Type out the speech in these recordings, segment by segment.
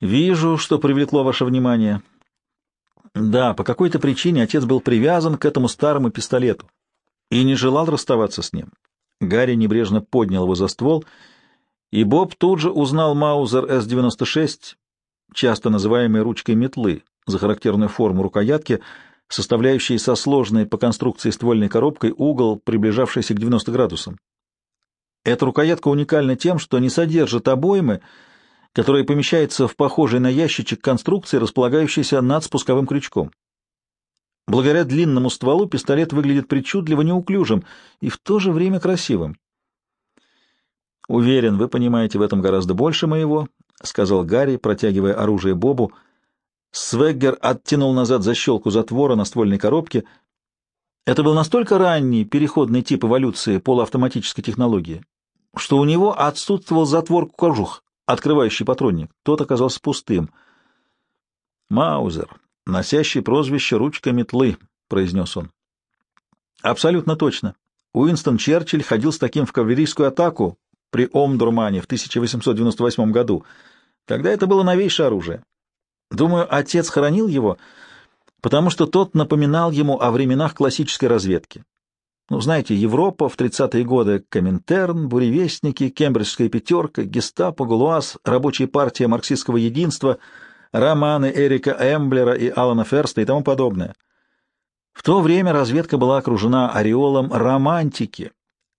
Вижу, что привлекло ваше внимание. Да, по какой-то причине отец был привязан к этому старому пистолету и не желал расставаться с ним. Гарри небрежно поднял его за ствол, и Боб тут же узнал Маузер С-96, часто называемый ручкой метлы, за характерную форму рукоятки, составляющей со сложной по конструкции ствольной коробкой угол, приближавшийся к 90 градусам. Эта рукоятка уникальна тем, что не содержит обоймы, которая помещается в похожей на ящичек конструкции, располагающейся над спусковым крючком. Благодаря длинному стволу пистолет выглядит причудливо неуклюжим и в то же время красивым. «Уверен, вы понимаете в этом гораздо больше моего», — сказал Гарри, протягивая оружие Бобу. Свеггер оттянул назад защелку затвора на ствольной коробке. Это был настолько ранний переходный тип эволюции полуавтоматической технологии, что у него отсутствовал затвор кожух, открывающий патронник. Тот оказался пустым. «Маузер», носящий прозвище «ручка метлы», — произнес он. Абсолютно точно. Уинстон Черчилль ходил с таким в кавалерийскую атаку при Омдурмане в 1898 году. Тогда это было новейшее оружие. Думаю, отец хоронил его, потому что тот напоминал ему о временах классической разведки. Ну, знаете, Европа в 30-е годы, Коминтерн, Буревестники, Кембриджская пятерка, Гестапо, Галуаз, Рабочая партия марксистского единства — романы Эрика Эмблера и Алана Ферста и тому подобное. В то время разведка была окружена ореолом романтики,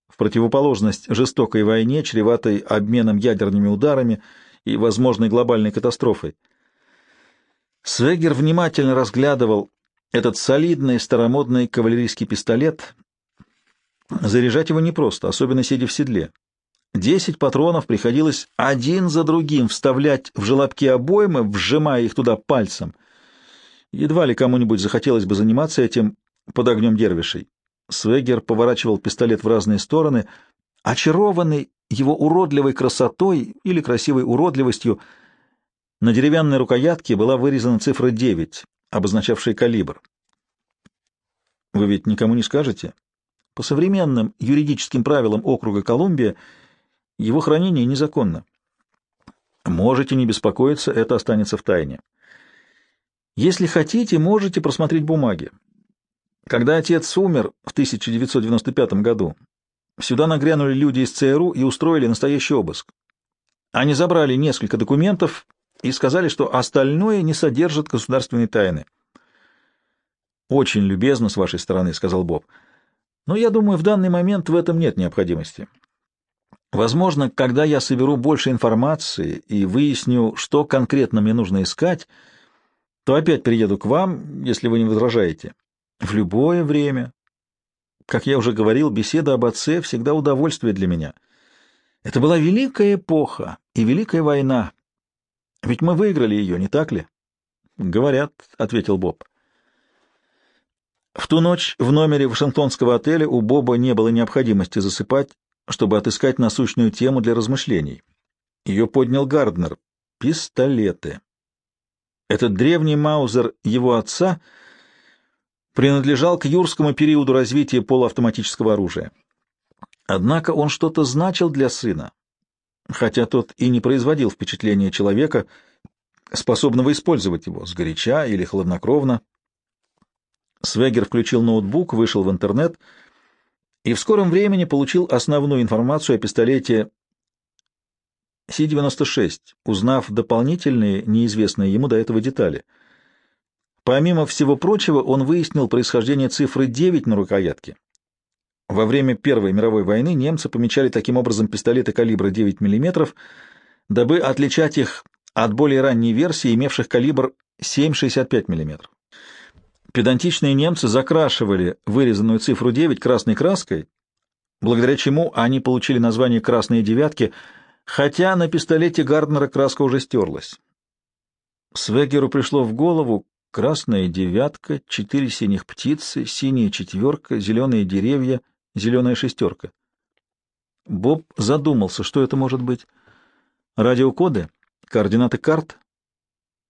в противоположность жестокой войне, чреватой обменом ядерными ударами и возможной глобальной катастрофой. Свегер внимательно разглядывал этот солидный старомодный кавалерийский пистолет. Заряжать его непросто, особенно сидя в седле. Десять патронов приходилось один за другим вставлять в желобки обоймы, вжимая их туда пальцем. Едва ли кому-нибудь захотелось бы заниматься этим под огнем дервишей. Свегер поворачивал пистолет в разные стороны, очарованный его уродливой красотой или красивой уродливостью. На деревянной рукоятке была вырезана цифра 9, обозначавшая калибр. Вы ведь никому не скажете? По современным юридическим правилам округа Колумбия его хранение незаконно. Можете не беспокоиться, это останется в тайне. Если хотите, можете просмотреть бумаги. Когда отец умер в 1995 году, сюда нагрянули люди из ЦРУ и устроили настоящий обыск. Они забрали несколько документов и сказали, что остальное не содержит государственной тайны. «Очень любезно с вашей стороны», — сказал Боб. «Но я думаю, в данный момент в этом нет необходимости. Возможно, когда я соберу больше информации и выясню, что конкретно мне нужно искать, то опять приеду к вам, если вы не возражаете. В любое время. Как я уже говорил, беседа об отце всегда удовольствие для меня. Это была великая эпоха и великая война. Ведь мы выиграли ее, не так ли? — Говорят, — ответил Боб. В ту ночь в номере Вашингтонского отеля у Боба не было необходимости засыпать, чтобы отыскать насущную тему для размышлений. Ее поднял Гарднер. Пистолеты. Этот древний маузер его отца принадлежал к юрскому периоду развития полуавтоматического оружия. Однако он что-то значил для сына, хотя тот и не производил впечатления человека, способного использовать его сгоряча или хладнокровно. Свегер включил ноутбук, вышел в интернет — и в скором времени получил основную информацию о пистолете Си-96, узнав дополнительные, неизвестные ему до этого детали. Помимо всего прочего, он выяснил происхождение цифры 9 на рукоятке. Во время Первой мировой войны немцы помечали таким образом пистолеты калибра 9 мм, дабы отличать их от более ранней версии, имевших калибр 7,65 мм. Педантичные немцы закрашивали вырезанную цифру 9 красной краской, благодаря чему они получили название «красные девятки», хотя на пистолете Гарднера краска уже стерлась. Свегеру пришло в голову красная девятка, четыре синих птицы, синяя четверка, зеленые деревья, зеленая шестерка. Боб задумался, что это может быть. Радиокоды, координаты карт,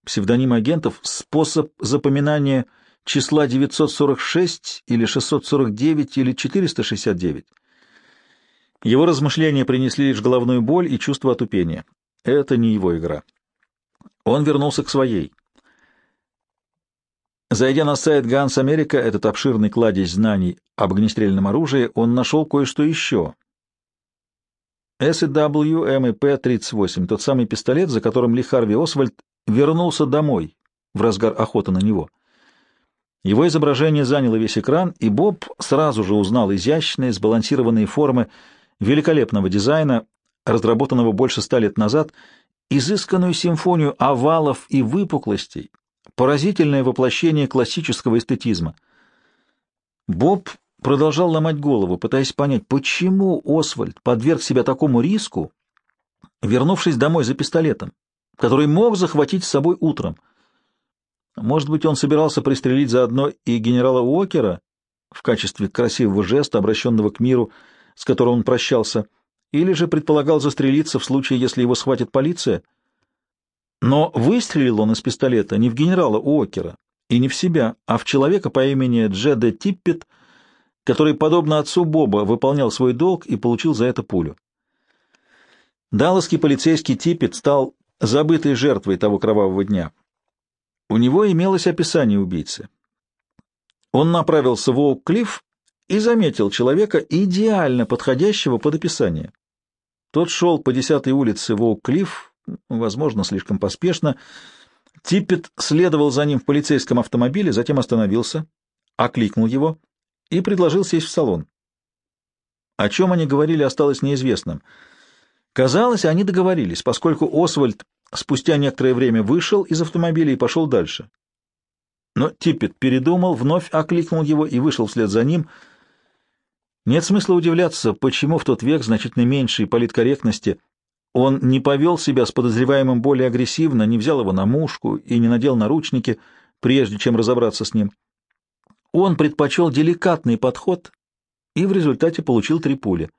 псевдоним агентов, способ запоминания — числа 946 или 649 или 469. Его размышления принесли лишь головную боль и чувство отупения. Это не его игра. Он вернулся к своей. Зайдя на сайт Guns America, этот обширный кладезь знаний об огнестрельном оружии, он нашел кое-что еще. SW MEP-38, тот самый пистолет, за которым Ли Харви Освальд вернулся домой в разгар охоты на него. Его изображение заняло весь экран, и Боб сразу же узнал изящные, сбалансированные формы великолепного дизайна, разработанного больше ста лет назад, изысканную симфонию овалов и выпуклостей, поразительное воплощение классического эстетизма. Боб продолжал ломать голову, пытаясь понять, почему Освальд подверг себя такому риску, вернувшись домой за пистолетом, который мог захватить с собой утром. Может быть, он собирался пристрелить заодно и генерала Уокера в качестве красивого жеста, обращенного к миру, с которым он прощался, или же предполагал застрелиться в случае, если его схватит полиция. Но выстрелил он из пистолета не в генерала Уокера и не в себя, а в человека по имени Джеда Типпет, который, подобно отцу Боба, выполнял свой долг и получил за это пулю. Далласский полицейский Типпет стал забытой жертвой того кровавого дня. У него имелось описание убийцы. Он направился в Оук-Клифф и заметил человека, идеально подходящего под описание. Тот шел по десятой улице Воук-Клифф, возможно, слишком поспешно. Типпет следовал за ним в полицейском автомобиле, затем остановился, окликнул его и предложил сесть в салон. О чем они говорили, осталось неизвестным. Казалось, они договорились, поскольку Освальд спустя некоторое время вышел из автомобиля и пошел дальше. Но Типпет передумал, вновь окликнул его и вышел вслед за ним — нет смысла удивляться, почему в тот век значительно меньшей политкорректности он не повел себя с подозреваемым более агрессивно, не взял его на мушку и не надел наручники, прежде чем разобраться с ним. Он предпочел деликатный подход и в результате получил три пули.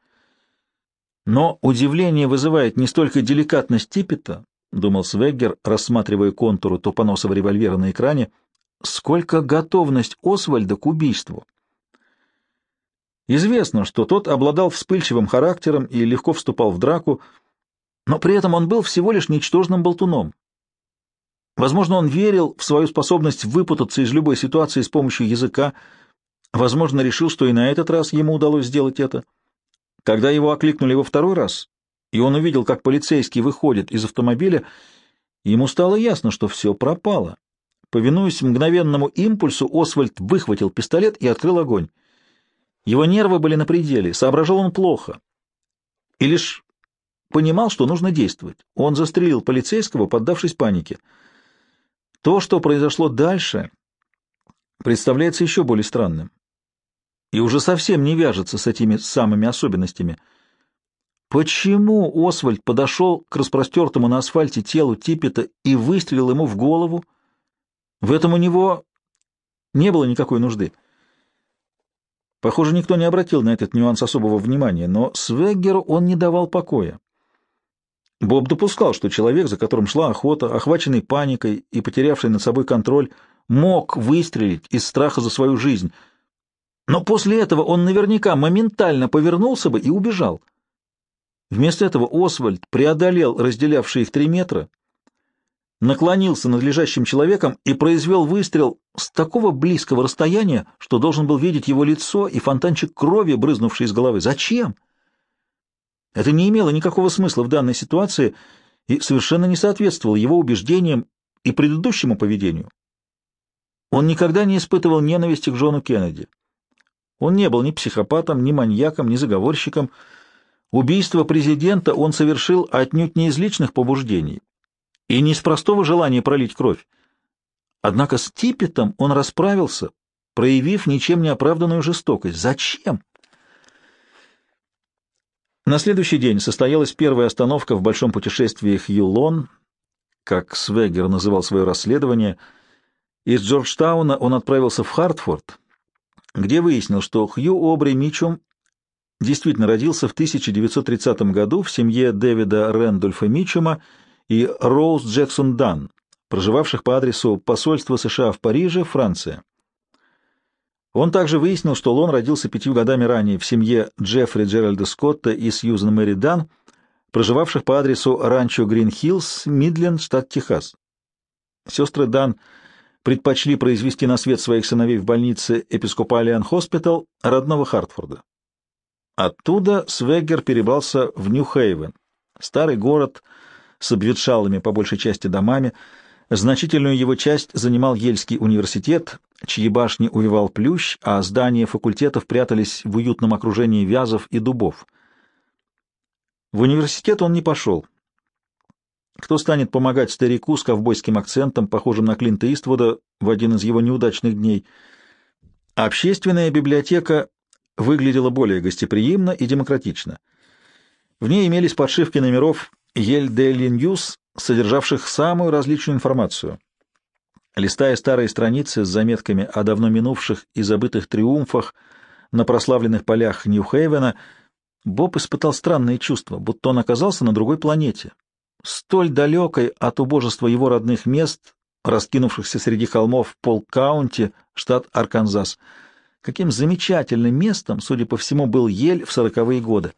Но удивление вызывает не столько деликатность Типпета, — думал Свеггер, рассматривая контуру тупоносого револьвера на экране, — сколько готовность Освальда к убийству. Известно, что тот обладал вспыльчивым характером и легко вступал в драку, но при этом он был всего лишь ничтожным болтуном. Возможно, он верил в свою способность выпутаться из любой ситуации с помощью языка, возможно, решил, что и на этот раз ему удалось сделать это. Когда его окликнули во второй раз, и он увидел, как полицейский выходит из автомобиля, ему стало ясно, что все пропало. Повинуясь мгновенному импульсу, Освальд выхватил пистолет и открыл огонь. Его нервы были на пределе, соображал он плохо. И лишь понимал, что нужно действовать. Он застрелил полицейского, поддавшись панике. То, что произошло дальше, представляется еще более странным. И уже совсем не вяжется с этими самыми особенностями. Почему Освальд подошел к распростертому на асфальте телу Типпета и выстрелил ему в голову? В этом у него не было никакой нужды. Похоже, никто не обратил на этот нюанс особого внимания, но Свеггеру он не давал покоя. Боб допускал, что человек, за которым шла охота, охваченный паникой и потерявший над собой контроль, мог выстрелить из страха за свою жизнь. Но после этого он наверняка моментально повернулся бы и убежал. Вместо этого Освальд преодолел разделявшие их три метра, наклонился над лежащим человеком и произвел выстрел с такого близкого расстояния, что должен был видеть его лицо и фонтанчик крови, брызнувший из головы. Зачем? Это не имело никакого смысла в данной ситуации и совершенно не соответствовало его убеждениям и предыдущему поведению. Он никогда не испытывал ненависти к Джону Кеннеди. Он не был ни психопатом, ни маньяком, ни заговорщиком. Убийство президента он совершил отнюдь не из личных побуждений, и не из простого желания пролить кровь. Однако с Типпетом он расправился, проявив ничем не оправданную жестокость. Зачем? На следующий день состоялась первая остановка в большом путешествии Хьюлон, как Свегер называл свое расследование. Из Джорджтауна он отправился в Хартфорд, где выяснил, что Хью Обри Мичум действительно родился в 1930 году в семье Дэвида Рэндольфа Мичума и Роуз Джексон Дан, проживавших по адресу посольства США в Париже, Франция. Он также выяснил, что Лон родился пятью годами ранее в семье Джеффри Джеральда Скотта и Сьюзен Мэри Дан, проживавших по адресу Ранчо Грин Хиллз, Мидленд, штат Техас. Сестры Дан предпочли произвести на свет своих сыновей в больнице Episcopalian Hospital родного Хартфорда. Оттуда Свеггер перебрался в Нью-Хейвен, старый город с обветшалыми по большей части домами. Значительную его часть занимал Ельский университет, чьи башни увивал плющ, а здания факультетов прятались в уютном окружении вязов и дубов. В университет он не пошел. Кто станет помогать старику с ковбойским акцентом, похожим на Клинта Иствуда, в один из его неудачных дней? Общественная библиотека выглядела более гостеприимно и демократично. В ней имелись подшивки номеров Yale Daily News, содержавших самую различную информацию. Листая старые страницы с заметками о давно минувших и забытых триумфах на прославленных полях Нью-Хейвена, Боб испытал странные чувства, будто он оказался на другой планете, столь далекой от убожества его родных мест, раскинувшихся среди холмов Полк-Каунти, штат Арканзас. Каким замечательным местом, судя по всему, был Йель в сороковые годы.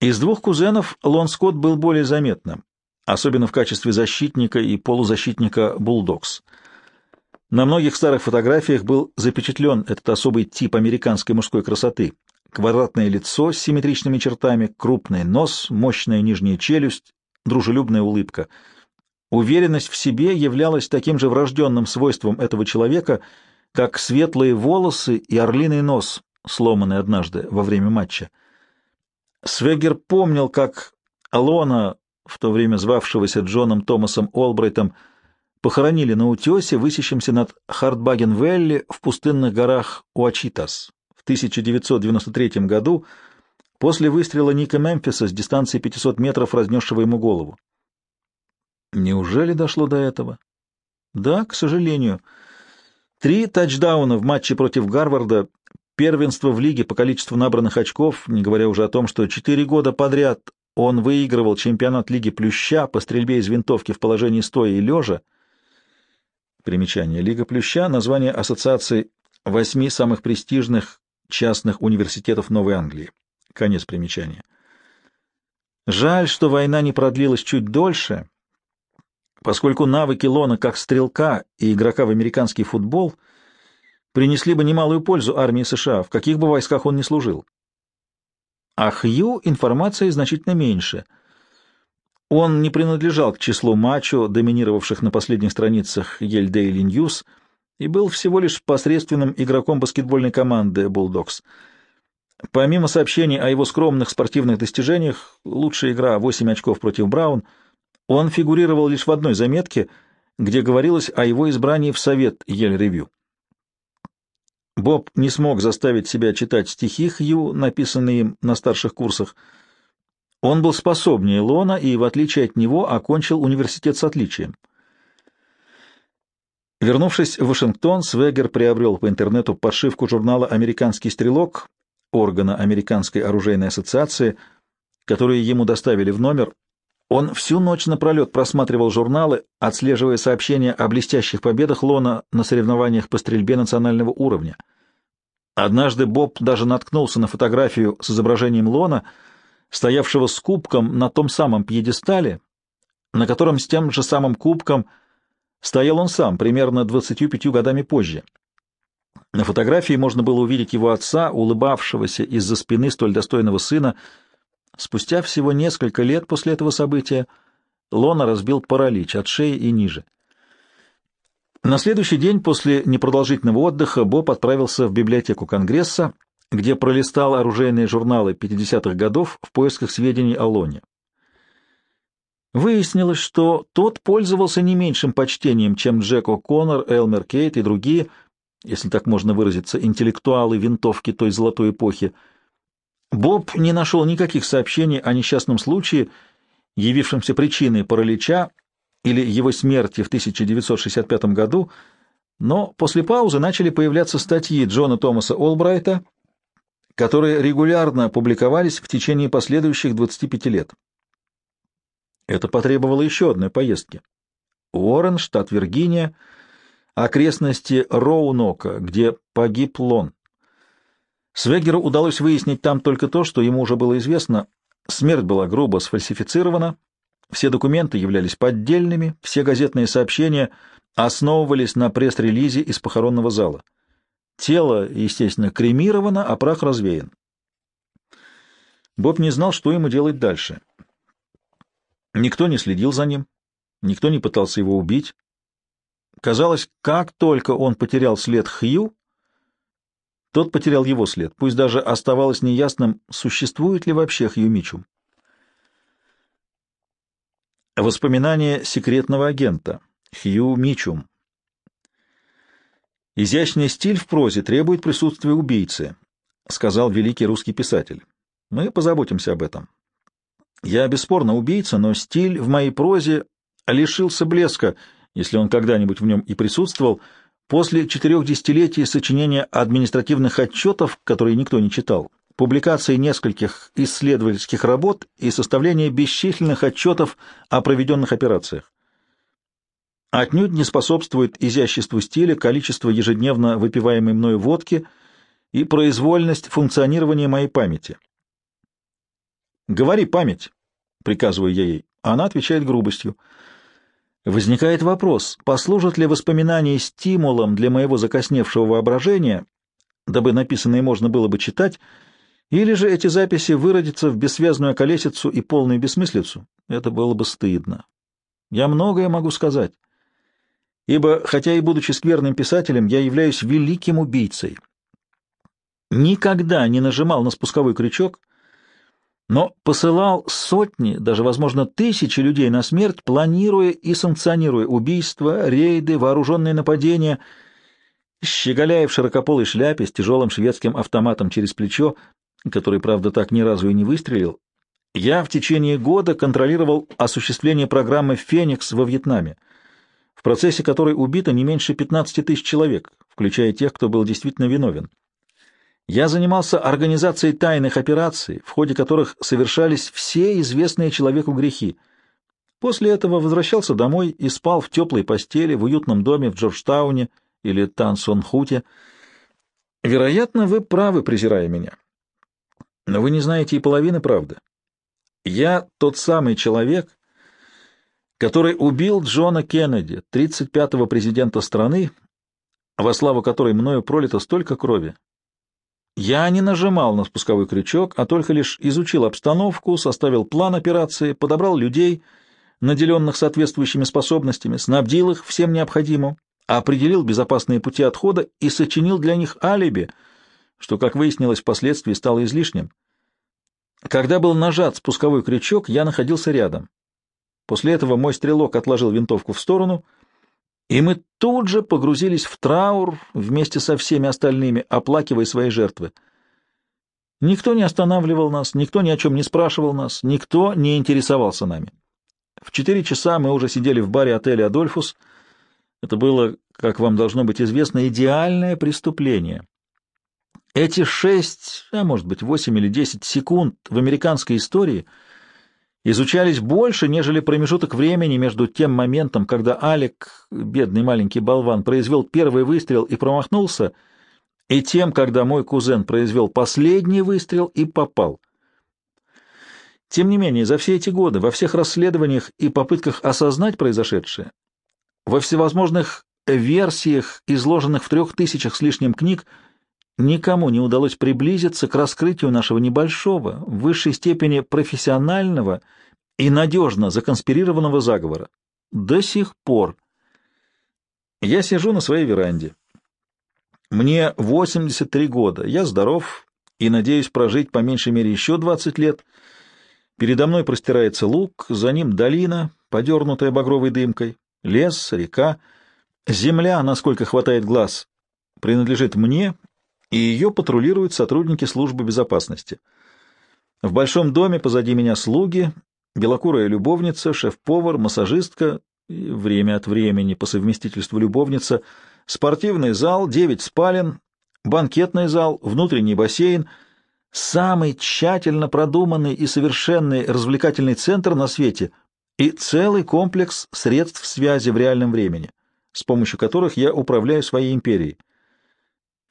Из двух кузенов Лон Скотт был более заметным, особенно в качестве защитника и полузащитника Булдогс. На многих старых фотографиях был запечатлен этот особый тип американской мужской красоты — Квадратное лицо с симметричными чертами, крупный нос, мощная нижняя челюсть, дружелюбная улыбка. Уверенность в себе являлась таким же врожденным свойством этого человека, как светлые волосы и орлиный нос, сломанный однажды во время матча. Свегер помнил, как Алона, в то время звавшегося Джоном Томасом Олбрайтом, похоронили на утесе, высящемся над Хартбаген-Велли в пустынных горах Уачитас. 1993 году после выстрела Ника Мемфиса с дистанции 500 метров, разнесшего ему голову. Неужели дошло до этого? Да, к сожалению. Три тачдауна в матче против Гарварда, первенство в лиге по количеству набранных очков, не говоря уже о том, что четыре года подряд он выигрывал чемпионат лиги Плюща по стрельбе из винтовки в положении стоя и лежа. Примечание. Лига Плюща — название ассоциации восьми самых престижных частных университетов Новой Англии. Конец примечания. Жаль, что война не продлилась чуть дольше, поскольку навыки Лона как стрелка и игрока в американский футбол принесли бы немалую пользу армии США, в каких бы войсках он ни служил. А Хью информации значительно меньше. Он не принадлежал к числу мачо, доминировавших на последних страницах Yale Daily News, и был всего лишь посредственным игроком баскетбольной команды «Булдогс». Помимо сообщений о его скромных спортивных достижениях, лучшая игра 8 очков против Браун, он фигурировал лишь в одной заметке, где говорилось о его избрании в совет Ель-Ревью. Боб не смог заставить себя читать стихи Хью, написанные им на старших курсах. Он был способнее Лона и, в отличие от него, окончил университет с отличием — Вернувшись в Вашингтон, Свегер приобрел по интернету подшивку журнала «Американский стрелок», органа Американской оружейной ассоциации, которые ему доставили в номер. Он всю ночь напролет просматривал журналы, отслеживая сообщения о блестящих победах Лона на соревнованиях по стрельбе национального уровня. Однажды Боб даже наткнулся на фотографию с изображением Лона, стоявшего с кубком на том самом пьедестале, на котором с тем же самым кубком – Стоял он сам, примерно 25 годами позже. На фотографии можно было увидеть его отца, улыбавшегося из-за спины столь достойного сына. Спустя всего несколько лет после этого события Лона разбил паралич от шеи и ниже. На следующий день после непродолжительного отдыха Боб отправился в библиотеку Конгресса, где пролистал оружейные журналы 50-х годов в поисках сведений о Лоне. Выяснилось, что тот пользовался не меньшим почтением, чем Джек О'Коннор, Элмер Кейт и другие, если так можно выразиться, интеллектуалы винтовки той золотой эпохи. Боб не нашел никаких сообщений о несчастном случае, явившемся причиной паралича или его смерти в 1965 году, но после паузы начали появляться статьи Джона Томаса Олбрайта, которые регулярно публиковались в течение последующих 25 лет. Это потребовало еще одной поездки. Уоррен, штат Виргиния, окрестности Роунока, где погиб Лон. Свегеру удалось выяснить там только то, что ему уже было известно. Смерть была грубо сфальсифицирована, Все документы являлись поддельными, все газетные сообщения основывались на пресс-релизе из похоронного зала. Тело, естественно, кремировано, а прах развеян. Боб не знал, что ему делать дальше. Никто не следил за ним, никто не пытался его убить. Казалось, как только он потерял след Хью, тот потерял его след, пусть даже оставалось неясным, существует ли вообще Хью Мичум. Воспоминания секретного агента Хью Мичум. «Изящный стиль в прозе требует присутствия убийцы», — сказал великий русский писатель. «Мы позаботимся об этом. Я бесспорно убийца, но стиль в моей прозе лишился блеска, если он когда-нибудь в нем и присутствовал, после четырех десятилетий сочинения административных отчетов, которые никто не читал, публикации нескольких исследовательских работ и составления бесчисленных отчетов о проведенных операциях. Отнюдь не способствует изяществу стиля количество ежедневно выпиваемой мною водки и произвольность функционирования моей памяти. «Говори, память!» — приказываю я ей. Она отвечает грубостью. Возникает вопрос, послужат ли воспоминания стимулом для моего закосневшего воображения, дабы написанное можно было бы читать, или же эти записи выродятся в бессвязную колесицу и полную бессмыслицу? Это было бы стыдно. Я многое могу сказать. Ибо, хотя и будучи скверным писателем, я являюсь великим убийцей. Никогда не нажимал на спусковой крючок, но посылал сотни, даже, возможно, тысячи людей на смерть, планируя и санкционируя убийства, рейды, вооруженные нападения, щеголяя в широкополой шляпе с тяжелым шведским автоматом через плечо, который, правда, так ни разу и не выстрелил, я в течение года контролировал осуществление программы «Феникс» во Вьетнаме, в процессе которой убито не меньше 15 тысяч человек, включая тех, кто был действительно виновен. Я занимался организацией тайных операций, в ходе которых совершались все известные человеку грехи. После этого возвращался домой и спал в теплой постели в уютном доме в Джорджтауне или Тансонхуте. Вероятно, вы правы, презирая меня. Но вы не знаете и половины правды. Я тот самый человек, который убил Джона Кеннеди, 35-го президента страны, во славу которой мною пролито столько крови. Я не нажимал на спусковой крючок, а только лишь изучил обстановку, составил план операции, подобрал людей, наделенных соответствующими способностями, снабдил их всем необходимым, определил безопасные пути отхода и сочинил для них алиби — что, как выяснилось впоследствии, стало излишним. Когда был нажат спусковой крючок, я находился рядом. После этого мой стрелок отложил винтовку в сторону, и мы тут же погрузились в траур вместе со всеми остальными, оплакивая свои жертвы. Никто не останавливал нас, никто ни о чем не спрашивал нас, никто не интересовался нами. В четыре часа мы уже сидели в баре отеля «Адольфус». Это было, как вам должно быть известно, идеальное преступление. Эти шесть, а может быть восемь или десять секунд в американской истории изучались больше, нежели промежуток времени между тем моментом, когда Алек, бедный маленький болван, произвел первый выстрел и промахнулся, и тем, когда мой кузен произвел последний выстрел и попал. Тем не менее, за все эти годы, во всех расследованиях и попытках осознать произошедшее, во всевозможных версиях, изложенных в трех тысячах с лишним книг, никому не удалось приблизиться к раскрытию нашего небольшого, в высшей степени профессионального и надежно законспирированного заговора. До сих пор. Я сижу на своей веранде. Мне 83 года, я здоров и надеюсь прожить по меньшей мере еще 20 лет. Передо мной простирается луг, за ним долина, подернутая багровой дымкой, лес, река. Земля, насколько хватает глаз, принадлежит мне и ее патрулируют сотрудники службы безопасности. В большом доме позади меня слуги, белокурая любовница, шеф-повар, массажистка, время от времени по совместительству любовница, спортивный зал, девять спален, банкетный зал, внутренний бассейн, самый тщательно продуманный и совершенный развлекательный центр на свете и целый комплекс средств связи в реальном времени, с помощью которых я управляю своей империей.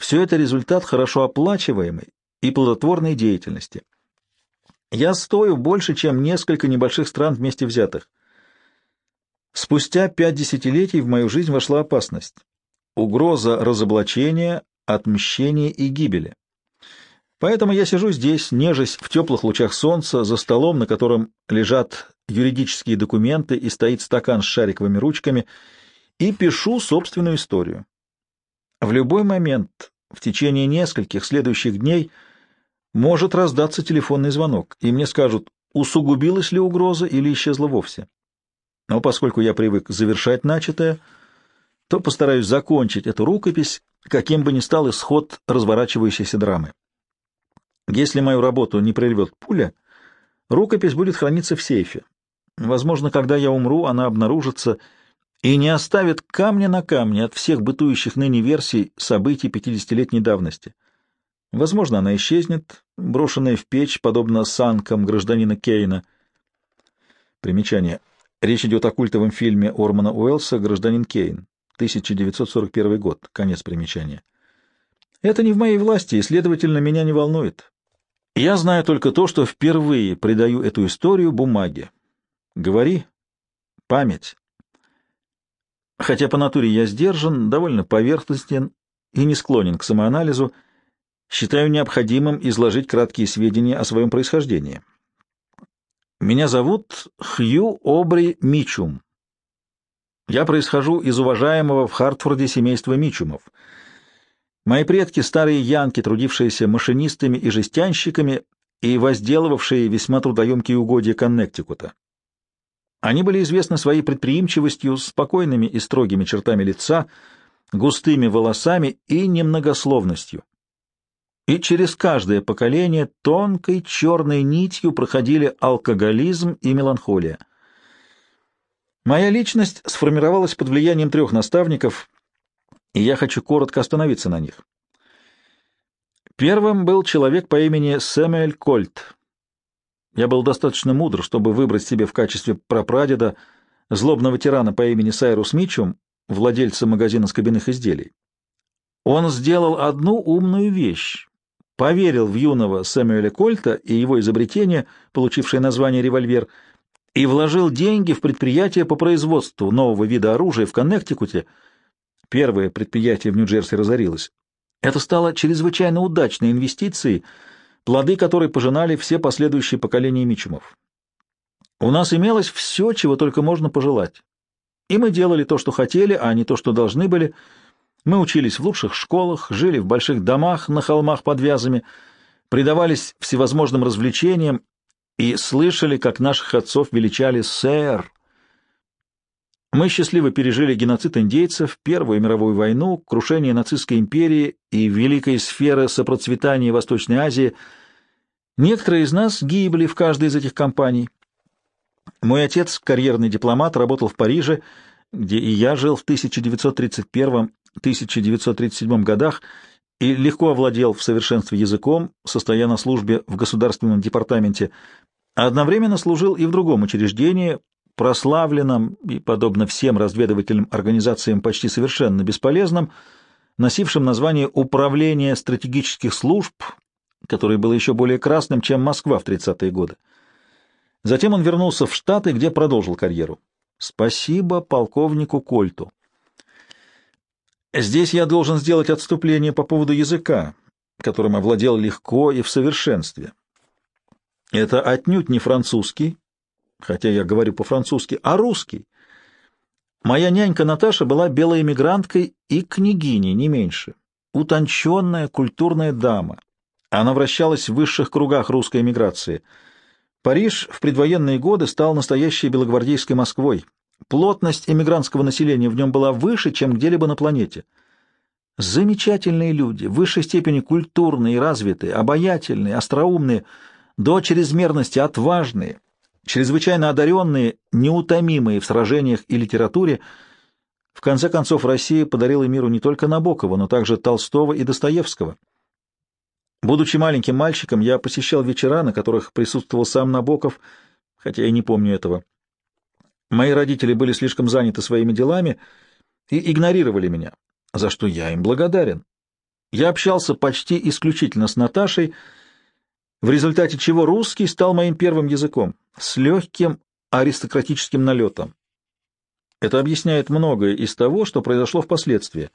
Все это результат хорошо оплачиваемой и плодотворной деятельности. Я стою больше, чем несколько небольших стран вместе взятых. Спустя пять десятилетий в мою жизнь вошла опасность. Угроза разоблачения, отмщения и гибели. Поэтому я сижу здесь, нежесть в теплых лучах солнца, за столом, на котором лежат юридические документы и стоит стакан с шариковыми ручками, и пишу собственную историю. В любой момент, в течение нескольких следующих дней, может раздаться телефонный звонок, и мне скажут, усугубилась ли угроза или исчезла вовсе. Но поскольку я привык завершать начатое, то постараюсь закончить эту рукопись, каким бы ни стал исход разворачивающейся драмы. Если мою работу не прервет пуля, рукопись будет храниться в сейфе. Возможно, когда я умру, она обнаружится и не оставит камня на камне от всех бытующих ныне версий событий пятидесятилетней давности. Возможно, она исчезнет, брошенная в печь, подобно санкам гражданина Кейна. Примечание. Речь идет о культовом фильме Ормана Уэллса «Гражданин Кейн», 1941 год. Конец примечания. Это не в моей власти и, следовательно, меня не волнует. Я знаю только то, что впервые придаю эту историю бумаге. Говори. Память. Хотя по натуре я сдержан, довольно поверхностен и не склонен к самоанализу, считаю необходимым изложить краткие сведения о своем происхождении. Меня зовут Хью Обри Мичум. Я происхожу из уважаемого в Хартфорде семейства Мичумов. Мои предки — старые янки, трудившиеся машинистами и жестянщиками и возделывавшие весьма трудоемкие угодья Коннектикута. Они были известны своей предприимчивостью, спокойными и строгими чертами лица, густыми волосами и немногословностью и через каждое поколение тонкой черной нитью проходили алкоголизм и меланхолия. Моя личность сформировалась под влиянием трех наставников, и я хочу коротко остановиться на них. Первым был человек по имени Сэмюэль Кольт. Я был достаточно мудр, чтобы выбрать себе в качестве прапрадеда злобного тирана по имени Сайрус Мичум, владельца магазина скобяных изделий. Он сделал одну умную вещь, поверил в юного Сэмюэля Кольта и его изобретение, получившее название «револьвер», и вложил деньги в предприятие по производству нового вида оружия в Коннектикуте. Первое предприятие в Нью-Джерси разорилось. Это стало чрезвычайно удачной инвестицией, плоды которой пожинали все последующие поколения Мичумов. У нас имелось все, чего только можно пожелать. И мы делали то, что хотели, а не то, что должны были — мы учились в лучших школах, жили в больших домах на холмах под вязами, предавались всевозможным развлечениям и слышали, как наших отцов величали «сэр». Мы счастливо пережили геноцид индейцев, Первую мировую войну, крушение нацистской империи и великой сферы сопроцветания Восточной Азии. Некоторые из нас гибли в каждой из этих компаний. Мой отец, карьерный дипломат, работал в Париже, где и я жил в 1931 1937 годах и легко овладел в совершенстве языком, состоя на службе в Государственном департаменте, а одновременно служил и в другом учреждении, прославленном и, подобно всем разведывательным организациям, почти совершенно бесполезном, носившем название Управление стратегических служб, которое было еще более красным, чем Москва в 30-е годы. Затем он вернулся в Штаты, где продолжил карьеру. Спасибо полковнику Кольту. Здесь я должен сделать отступление по поводу языка, которым овладел легко и в совершенстве. Это отнюдь не французский, хотя я говорю по-французски, а русский. Моя нянька Наташа была белой эмигранткой и княгиней, не меньше. Утонченная культурная дама. Она вращалась в высших кругах русской эмиграции. Париж в предвоенные годы стал настоящей белогвардейской Москвой. Плотность эмигрантского населения в нем была выше, чем где-либо на планете. Замечательные люди, в высшей степени культурные и развитые, обаятельные, остроумные, до чрезмерности отважные, чрезвычайно одаренные, неутомимые в сражениях и литературе. В конце концов, Россия подарила миру не только Набокова, но также Толстого и Достоевского. Будучи маленьким мальчиком, я посещал вечера, на которых присутствовал сам Набоков, хотя я не помню этого. Мои родители были слишком заняты своими делами и игнорировали меня, за что я им благодарен. Я общался почти исключительно с Наташей, в результате чего русский стал моим первым языком, с легким аристократическим налетом. Это объясняет многое из того, что произошло впоследствии.